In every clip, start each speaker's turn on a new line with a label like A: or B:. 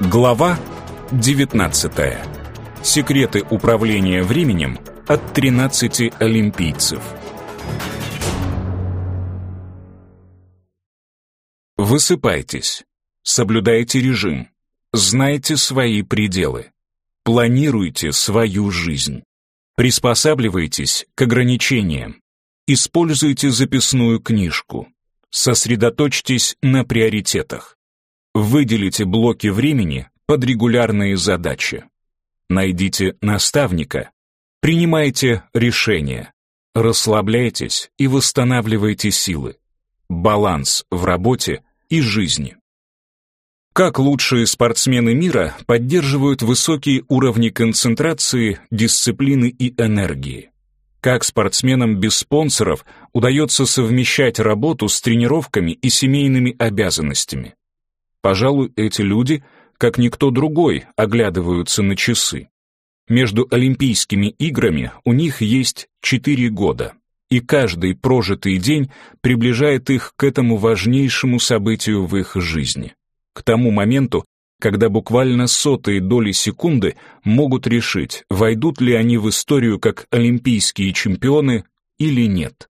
A: Глава 19. Секреты управления временем от 13 олимпийцев. Высыпайтесь. Соблюдайте режим. Знайте свои пределы. Планируйте свою жизнь. Приспосабливайтесь к ограничениям. Используйте записную книжку. Сосредоточьтесь на приоритетах. Выделите блоки времени под регулярные задачи. Найдите наставника. Принимайте решения. Расслабляйтесь и восстанавливайте силы. Баланс в работе и жизни. Как лучшие спортсмены мира поддерживают высокие уровни концентрации, дисциплины и энергии? Как спортсменам без спонсоров удается совмещать работу с тренировками и семейными обязанностями? Пожалуй, эти люди, как никто другой, оглядываются на часы. Между Олимпийскими играми у них есть 4 года, и каждый прожитый день приближает их к этому важнейшему событию в их жизни. К тому моменту, когда буквально сотые доли секунды могут решить, войдут ли они в историю как олимпийские чемпионы или нет.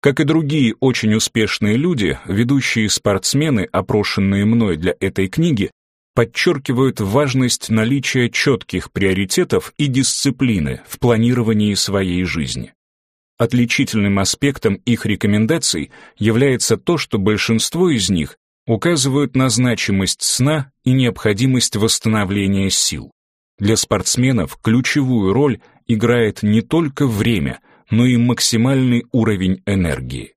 A: Как и другие очень успешные люди, ведущие спортсмены, опрошенные мной для этой книги, подчеркивают важность наличия четких приоритетов и дисциплины в планировании своей жизни. Отличительным аспектом их рекомендаций является то, что большинство из них указывают на значимость сна и необходимость восстановления сил. Для спортсменов ключевую роль играет не только время, но и максимальный уровень энергии.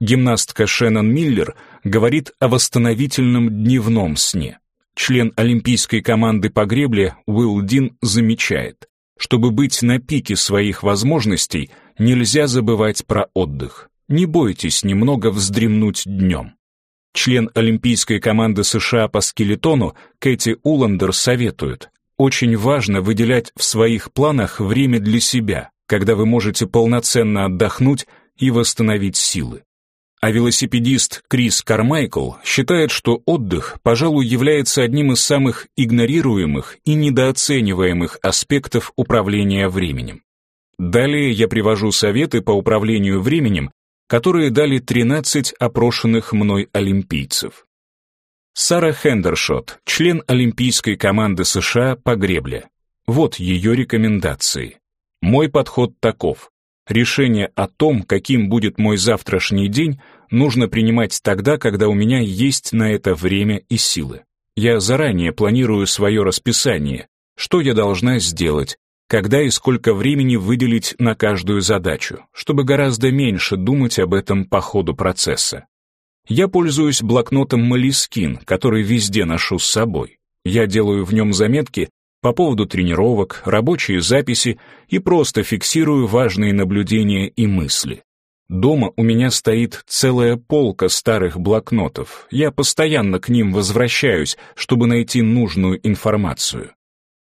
A: Гимнастка Шеннон Миллер говорит о восстановительном дневном сне. Член олимпийской команды по гребле Уилл Дин замечает, чтобы быть на пике своих возможностей, нельзя забывать про отдых. Не бойтесь немного вздремнуть днем. Член олимпийской команды США по скелетону Кэти Уландер советует, очень важно выделять в своих планах время для себя, когда вы можете полноценно отдохнуть и восстановить силы. А велосипедист Крис Кармайкл считает, что отдых, пожалуй, является одним из самых игнорируемых и недооцениваемых аспектов управления временем. Далее я привожу советы по управлению временем, которые дали 13 опрошенных мной олимпийцев. Сара Хендершот, член олимпийской команды США по гребле. Вот ее рекомендации. Мой подход таков. Решение о том, каким будет мой завтрашний день, нужно принимать тогда, когда у меня есть на это время и силы. Я заранее планирую свое расписание, что я должна сделать, когда и сколько времени выделить на каждую задачу, чтобы гораздо меньше думать об этом по ходу процесса. Я пользуюсь блокнотом Moleskine, который везде ношу с собой. Я делаю в нем заметки по поводу тренировок, рабочие записи и просто фиксирую важные наблюдения и мысли. Дома у меня стоит целая полка старых блокнотов. Я постоянно к ним возвращаюсь, чтобы найти нужную информацию.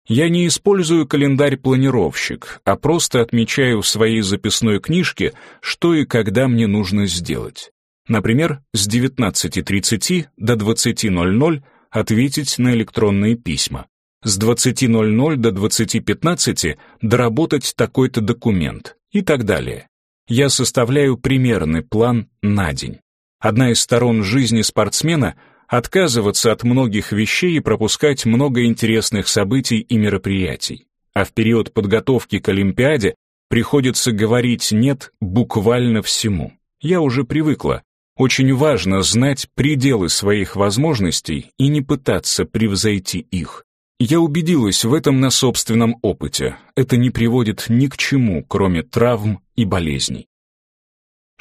A: Я не использую календарь-планировщик, а просто отмечаю в своей записной книжке, что и когда мне нужно сделать. Например, с 19.30 до 20.00 ответить на электронные письма с 20.00 до 20.15 доработать такой-то документ и так далее. Я составляю примерный план на день. Одна из сторон жизни спортсмена — отказываться от многих вещей и пропускать много интересных событий и мероприятий. А в период подготовки к Олимпиаде приходится говорить «нет» буквально всему. Я уже привыкла. Очень важно знать пределы своих возможностей и не пытаться превзойти их. Я убедилась в этом на собственном опыте. Это не приводит ни к чему, кроме травм и болезней.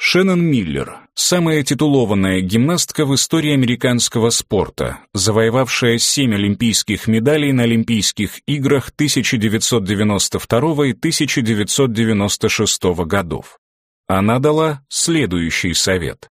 A: Шеннон Миллер, самая титулованная гимнастка в истории американского спорта, завоевавшая семь олимпийских медалей на Олимпийских играх 1992 и 1996 годов. Она дала следующий совет.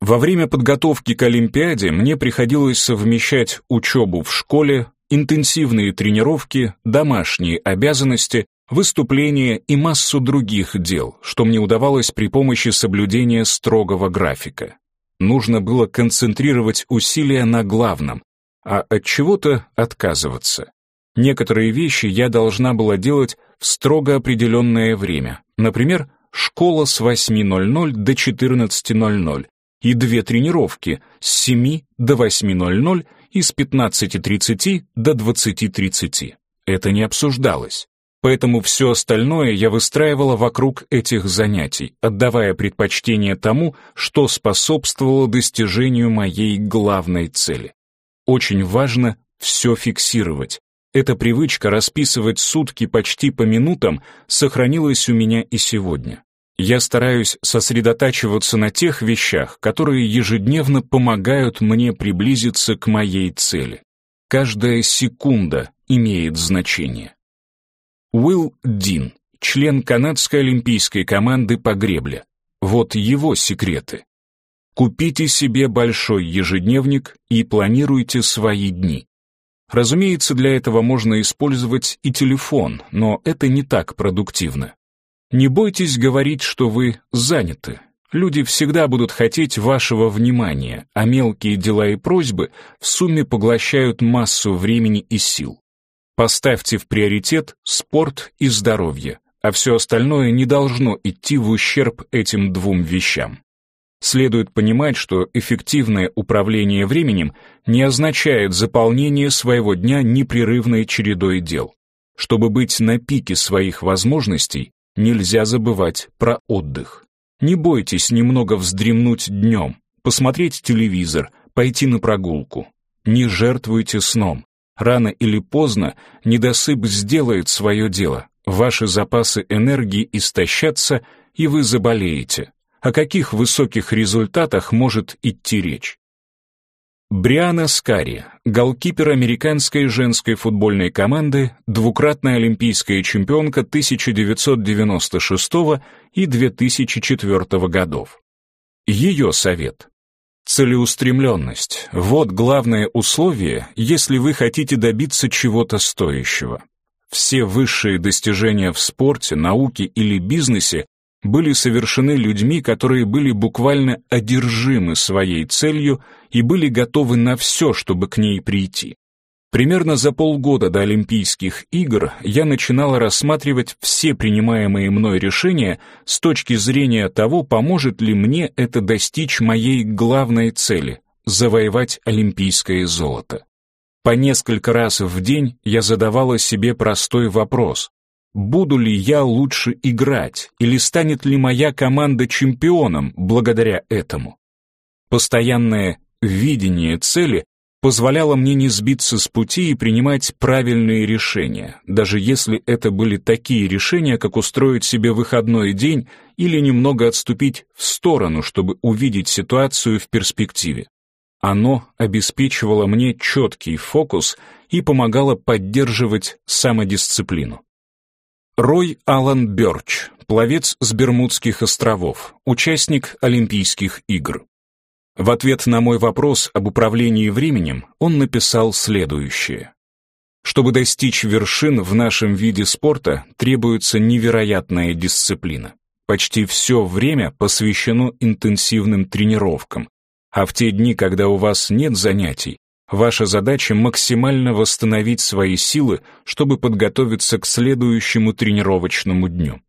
A: Во время подготовки к Олимпиаде мне приходилось совмещать учебу в школе, интенсивные тренировки, домашние обязанности, выступления и массу других дел, что мне удавалось при помощи соблюдения строгого графика. Нужно было концентрировать усилия на главном, а от чего-то отказываться. Некоторые вещи я должна была делать в строго определенное время. Например, школа с 8.00 до 14.00 и две тренировки с 7 до 8.00 и с 15.30 до 20.30. Это не обсуждалось. Поэтому все остальное я выстраивала вокруг этих занятий, отдавая предпочтение тому, что способствовало достижению моей главной цели. Очень важно все фиксировать. Эта привычка расписывать сутки почти по минутам сохранилась у меня и сегодня. Я стараюсь сосредотачиваться на тех вещах, которые ежедневно помогают мне приблизиться к моей цели. Каждая секунда имеет значение. Уилл Дин, член канадской олимпийской команды по гребле. Вот его секреты. Купите себе большой ежедневник и планируйте свои дни. Разумеется, для этого можно использовать и телефон, но это не так продуктивно. Не бойтесь говорить, что вы заняты. Люди всегда будут хотеть вашего внимания, а мелкие дела и просьбы в сумме поглощают массу времени и сил. Поставьте в приоритет спорт и здоровье, а все остальное не должно идти в ущерб этим двум вещам. Следует понимать, что эффективное управление временем не означает заполнение своего дня непрерывной чередой дел. Чтобы быть на пике своих возможностей, Нельзя забывать про отдых. Не бойтесь немного вздремнуть днем, посмотреть телевизор, пойти на прогулку. Не жертвуйте сном. Рано или поздно недосып сделает свое дело. Ваши запасы энергии истощатся, и вы заболеете. О каких высоких результатах может идти речь? Бриана Скари, голкипер американской женской футбольной команды, двукратная олимпийская чемпионка 1996 и 2004 годов. Ее совет. Целеустремленность – вот главное условие, если вы хотите добиться чего-то стоящего. Все высшие достижения в спорте, науке или бизнесе были совершены людьми, которые были буквально одержимы своей целью и были готовы на все, чтобы к ней прийти. Примерно за полгода до Олимпийских игр я начинала рассматривать все принимаемые мной решения с точки зрения того, поможет ли мне это достичь моей главной цели — завоевать олимпийское золото. По несколько раз в день я задавала себе простой вопрос буду ли я лучше играть или станет ли моя команда чемпионом благодаря этому. Постоянное видение цели позволяло мне не сбиться с пути и принимать правильные решения, даже если это были такие решения, как устроить себе выходной день или немного отступить в сторону, чтобы увидеть ситуацию в перспективе. Оно обеспечивало мне четкий фокус и помогало поддерживать самодисциплину. Рой Алан Бёрч, пловец с Бермудских островов, участник Олимпийских игр. В ответ на мой вопрос об управлении временем он написал следующее. Чтобы достичь вершин в нашем виде спорта, требуется невероятная дисциплина. Почти все время посвящено интенсивным тренировкам, а в те дни, когда у вас нет занятий, Ваша задача максимально восстановить свои силы, чтобы подготовиться к следующему тренировочному дню.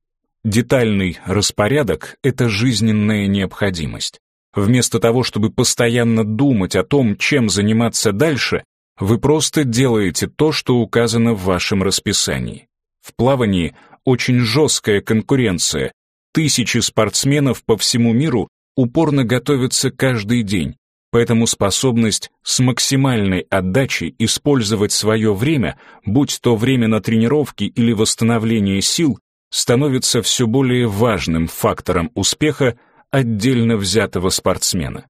A: Детальный распорядок — это жизненная необходимость. Вместо того, чтобы постоянно думать о том, чем заниматься дальше, вы просто делаете то, что указано в вашем расписании. В плавании очень жесткая конкуренция. Тысячи спортсменов по всему миру упорно готовятся каждый день, Поэтому способность с максимальной отдачей использовать свое время, будь то время на тренировки или восстановление сил, становится все более важным фактором успеха отдельно взятого спортсмена.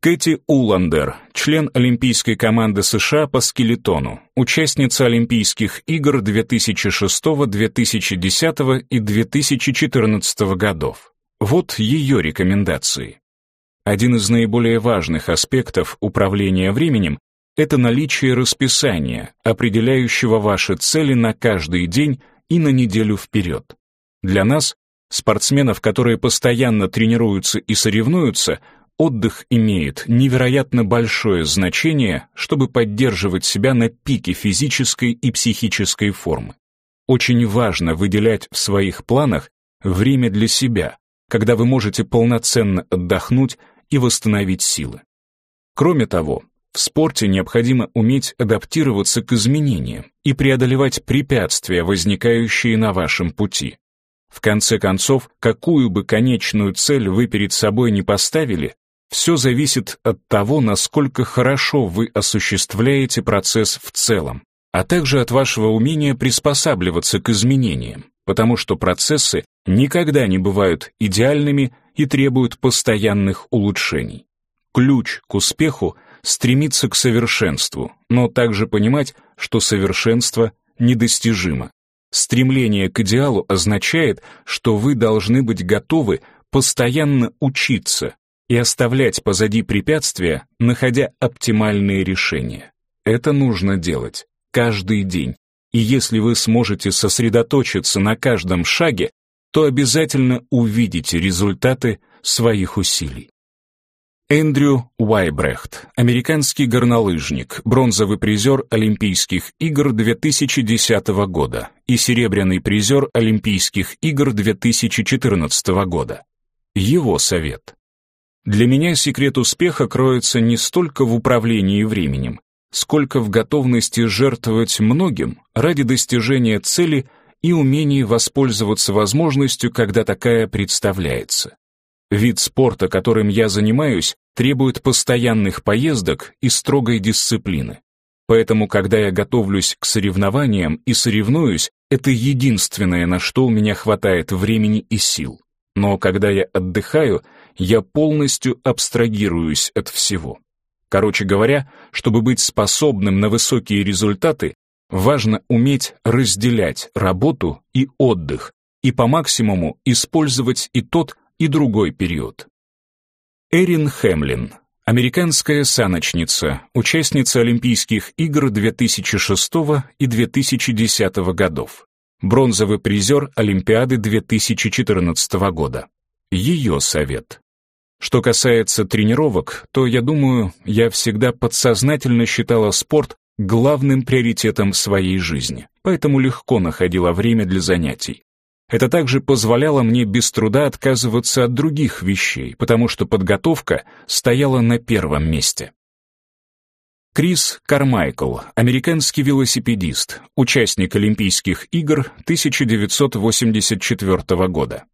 A: Кэти Уландер, член Олимпийской команды США по скелетону, участница Олимпийских игр 2006, 2010 и 2014 годов. Вот ее рекомендации. Один из наиболее важных аспектов управления временем — это наличие расписания, определяющего ваши цели на каждый день и на неделю вперед. Для нас, спортсменов, которые постоянно тренируются и соревнуются, отдых имеет невероятно большое значение, чтобы поддерживать себя на пике физической и психической формы. Очень важно выделять в своих планах время для себя, когда вы можете полноценно отдохнуть и восстановить силы. Кроме того, в спорте необходимо уметь адаптироваться к изменениям и преодолевать препятствия, возникающие на вашем пути. В конце концов, какую бы конечную цель вы перед собой не поставили, все зависит от того, насколько хорошо вы осуществляете процесс в целом, а также от вашего умения приспосабливаться к изменениям, потому что процессы никогда не бывают идеальными и требуют постоянных улучшений. Ключ к успеху — стремиться к совершенству, но также понимать, что совершенство недостижимо. Стремление к идеалу означает, что вы должны быть готовы постоянно учиться и оставлять позади препятствия, находя оптимальные решения. Это нужно делать каждый день. И если вы сможете сосредоточиться на каждом шаге, то обязательно увидите результаты своих усилий. Эндрю Уайбрехт, американский горнолыжник, бронзовый призер Олимпийских игр 2010 года и серебряный призер Олимпийских игр 2014 года. Его совет. Для меня секрет успеха кроется не столько в управлении временем, сколько в готовности жертвовать многим ради достижения цели и умении воспользоваться возможностью, когда такая представляется. Вид спорта, которым я занимаюсь, требует постоянных поездок и строгой дисциплины. Поэтому, когда я готовлюсь к соревнованиям и соревнуюсь, это единственное, на что у меня хватает времени и сил. Но когда я отдыхаю, я полностью абстрагируюсь от всего. Короче говоря, чтобы быть способным на высокие результаты, важно уметь разделять работу и отдых и по максимуму использовать и тот, и другой период. Эрин Хемлин, американская саночница, участница Олимпийских игр 2006 и 2010 годов, бронзовый призер Олимпиады 2014 года. Ее совет. Что касается тренировок, то, я думаю, я всегда подсознательно считала спорт главным приоритетом своей жизни, поэтому легко находила время для занятий. Это также позволяло мне без труда отказываться от других вещей, потому что подготовка стояла на первом месте. Крис Кармайкл, американский велосипедист, участник Олимпийских игр 1984 года.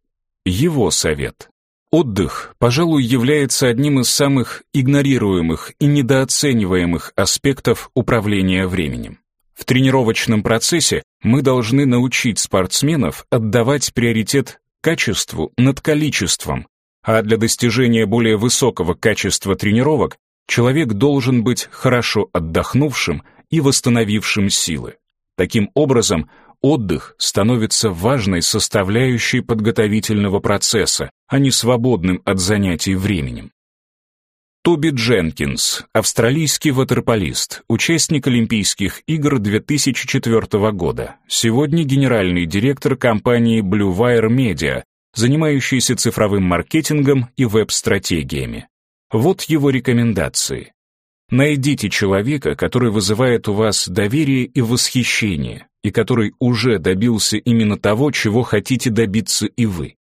A: Его совет. Отдых, пожалуй, является одним из самых игнорируемых и недооцениваемых аспектов управления временем. В тренировочном процессе мы должны научить спортсменов отдавать приоритет качеству над количеством, а для достижения более высокого качества тренировок человек должен быть хорошо отдохнувшим и восстановившим силы. Таким образом, отдых становится важной составляющей подготовительного процесса, а не свободным от занятий временем. Тоби Дженкинс, австралийский ватерполист, участник Олимпийских игр 2004 года, сегодня генеральный директор компании Blue Wire Media, занимающийся цифровым маркетингом и веб-стратегиями. Вот его рекомендации. Найдите человека, который вызывает у вас доверие и восхищение, и который уже добился именно того, чего хотите добиться и вы.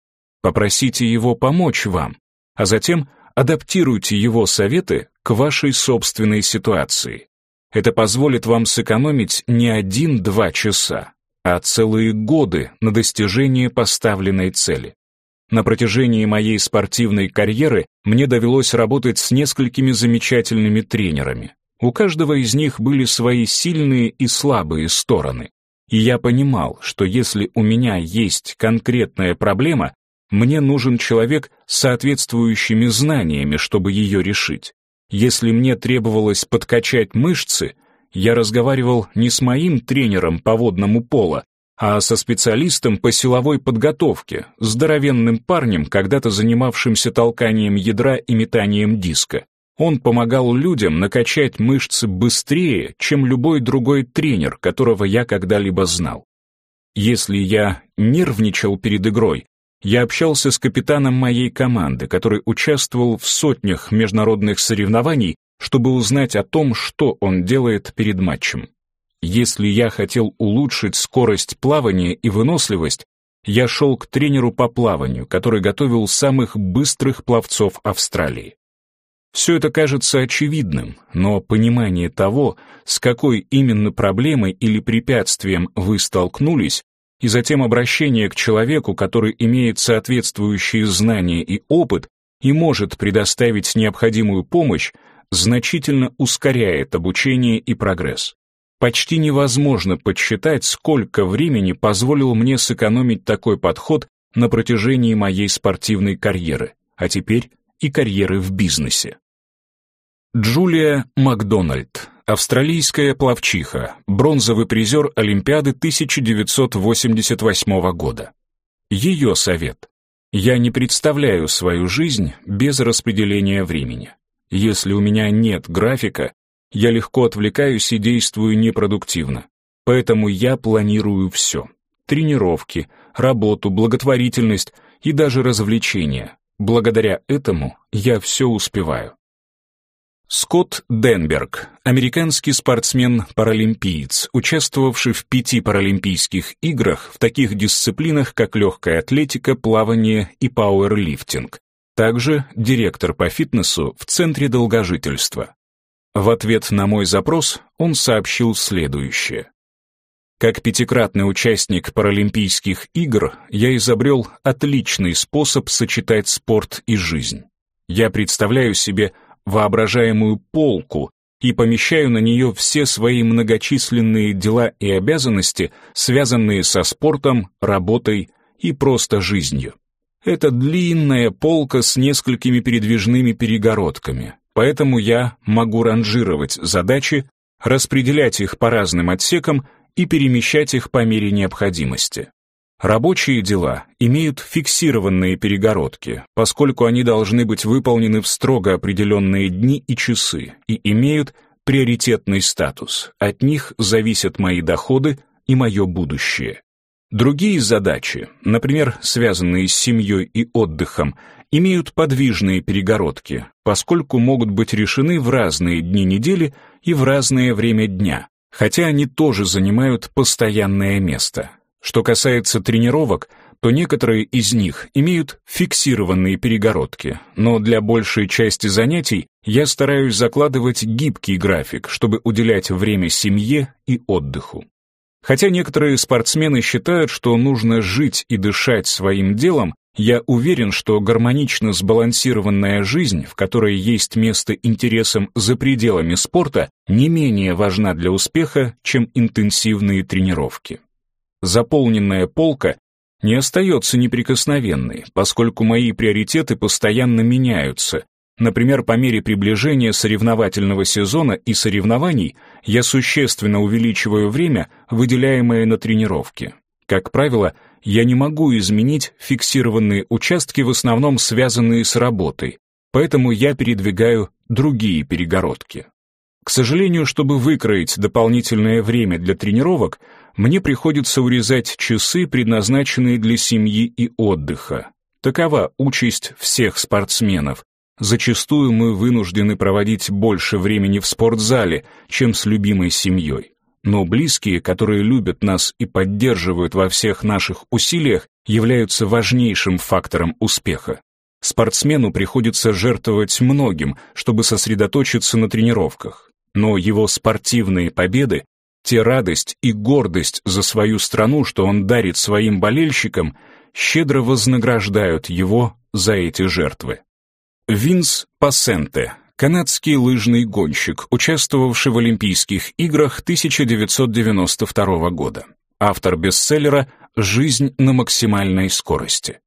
A: Попросите его помочь вам, а затем адаптируйте его советы к вашей собственной ситуации. Это позволит вам сэкономить не один-два часа, а целые годы на достижение поставленной цели. На протяжении моей спортивной карьеры мне довелось работать с несколькими замечательными тренерами. У каждого из них были свои сильные и слабые стороны. И я понимал, что если у меня есть конкретная проблема, мне нужен человек с соответствующими знаниями, чтобы ее решить. Если мне требовалось подкачать мышцы, я разговаривал не с моим тренером по водному пола, а со специалистом по силовой подготовке, здоровенным парнем, когда-то занимавшимся толканием ядра и метанием диска. Он помогал людям накачать мышцы быстрее, чем любой другой тренер, которого я когда-либо знал. Если я нервничал перед игрой, я общался с капитаном моей команды, который участвовал в сотнях международных соревнований, чтобы узнать о том, что он делает перед матчем. Если я хотел улучшить скорость плавания и выносливость, я шел к тренеру по плаванию, который готовил самых быстрых пловцов Австралии. Все это кажется очевидным, но понимание того, с какой именно проблемой или препятствием вы столкнулись, и затем обращение к человеку, который имеет соответствующие знания и опыт и может предоставить необходимую помощь, значительно ускоряет обучение и прогресс. Почти невозможно подсчитать, сколько времени позволил мне сэкономить такой подход на протяжении моей спортивной карьеры, а теперь и карьеры в бизнесе. Джулия Макдональд, австралийская пловчиха, бронзовый призер Олимпиады 1988 года. Ее совет. Я не представляю свою жизнь без распределения времени. Если у меня нет графика, я легко отвлекаюсь и действую непродуктивно. Поэтому я планирую все. Тренировки, работу, благотворительность и даже развлечения. Благодаря этому я все успеваю. Скотт Денберг, американский спортсмен-паралимпиец, участвовавший в пяти паралимпийских играх в таких дисциплинах, как легкая атлетика, плавание и пауэрлифтинг. Также директор по фитнесу в Центре долгожительства. В ответ на мой запрос он сообщил следующее. Как пятикратный участник Паралимпийских игр, я изобрел отличный способ сочетать спорт и жизнь. Я представляю себе воображаемую полку и помещаю на нее все свои многочисленные дела и обязанности, связанные со спортом, работой и просто жизнью. Это длинная полка с несколькими передвижными перегородками, поэтому я могу ранжировать задачи, распределять их по разным отсекам и перемещать их по мере необходимости. Рабочие дела имеют фиксированные перегородки, поскольку они должны быть выполнены в строго определенные дни и часы и имеют приоритетный статус. От них зависят мои доходы и мое будущее. Другие задачи, например, связанные с семьей и отдыхом, имеют подвижные перегородки, поскольку могут быть решены в разные дни недели и в разное время дня, хотя они тоже занимают постоянное место. Что касается тренировок, то некоторые из них имеют фиксированные перегородки, но для большей части занятий я стараюсь закладывать гибкий график, чтобы уделять время семье и отдыху. Хотя некоторые спортсмены считают, что нужно жить и дышать своим делом, я уверен, что гармонично сбалансированная жизнь, в которой есть место интересам за пределами спорта, не менее важна для успеха, чем интенсивные тренировки. Заполненная полка не остается неприкосновенной, поскольку мои приоритеты постоянно меняются. Например, по мере приближения соревновательного сезона и соревнований я существенно увеличиваю время, выделяемое на тренировки. Как правило, я не могу изменить фиксированные участки, в основном связанные с работой, поэтому я передвигаю другие перегородки. К сожалению, чтобы выкроить дополнительное время для тренировок, мне приходится урезать часы, предназначенные для семьи и отдыха. Такова участь всех спортсменов. Зачастую мы вынуждены проводить больше времени в спортзале, чем с любимой семьей. Но близкие, которые любят нас и поддерживают во всех наших усилиях, являются важнейшим фактором успеха. Спортсмену приходится жертвовать многим, чтобы сосредоточиться на тренировках. Но его спортивные победы, те радость и гордость за свою страну, что он дарит своим болельщикам, щедро вознаграждают его за эти жертвы. Винс Пассенте канадский лыжный гонщик, участвовавший в Олимпийских играх 1992 года. Автор бестселлера «Жизнь на максимальной скорости».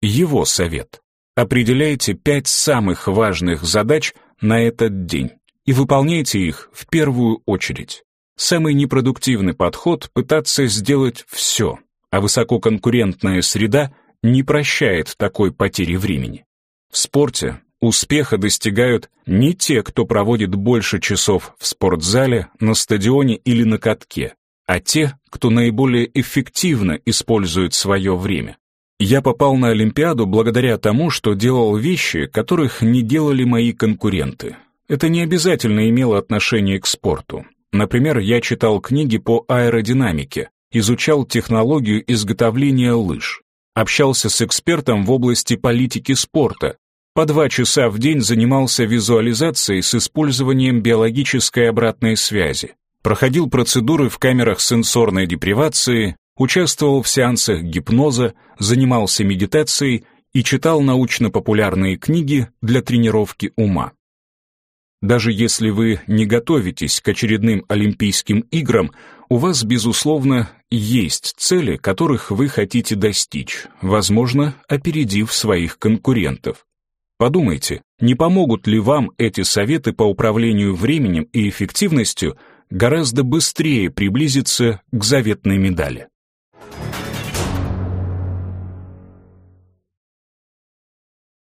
A: Его совет. Определяйте пять самых важных задач на этот день и выполняйте их в первую очередь. Самый непродуктивный подход — пытаться сделать все, а высококонкурентная среда не прощает такой потери времени. В спорте Успеха достигают не те, кто проводит больше часов в спортзале, на стадионе или на катке, а те, кто наиболее эффективно использует свое время. Я попал на Олимпиаду благодаря тому, что делал вещи, которых не делали мои конкуренты. Это не обязательно имело отношение к спорту. Например, я читал книги по аэродинамике, изучал технологию изготовления лыж, общался с экспертом в области политики спорта, по два часа в день занимался визуализацией с использованием биологической обратной связи, проходил процедуры в камерах сенсорной депривации, участвовал в сеансах гипноза, занимался медитацией и читал научно-популярные книги для тренировки ума. Даже если вы не готовитесь к очередным Олимпийским играм, у вас, безусловно, есть цели, которых вы хотите достичь, возможно, опередив своих конкурентов. Подумайте, не помогут ли вам эти советы по управлению временем и эффективностью гораздо быстрее приблизиться к заветной медали?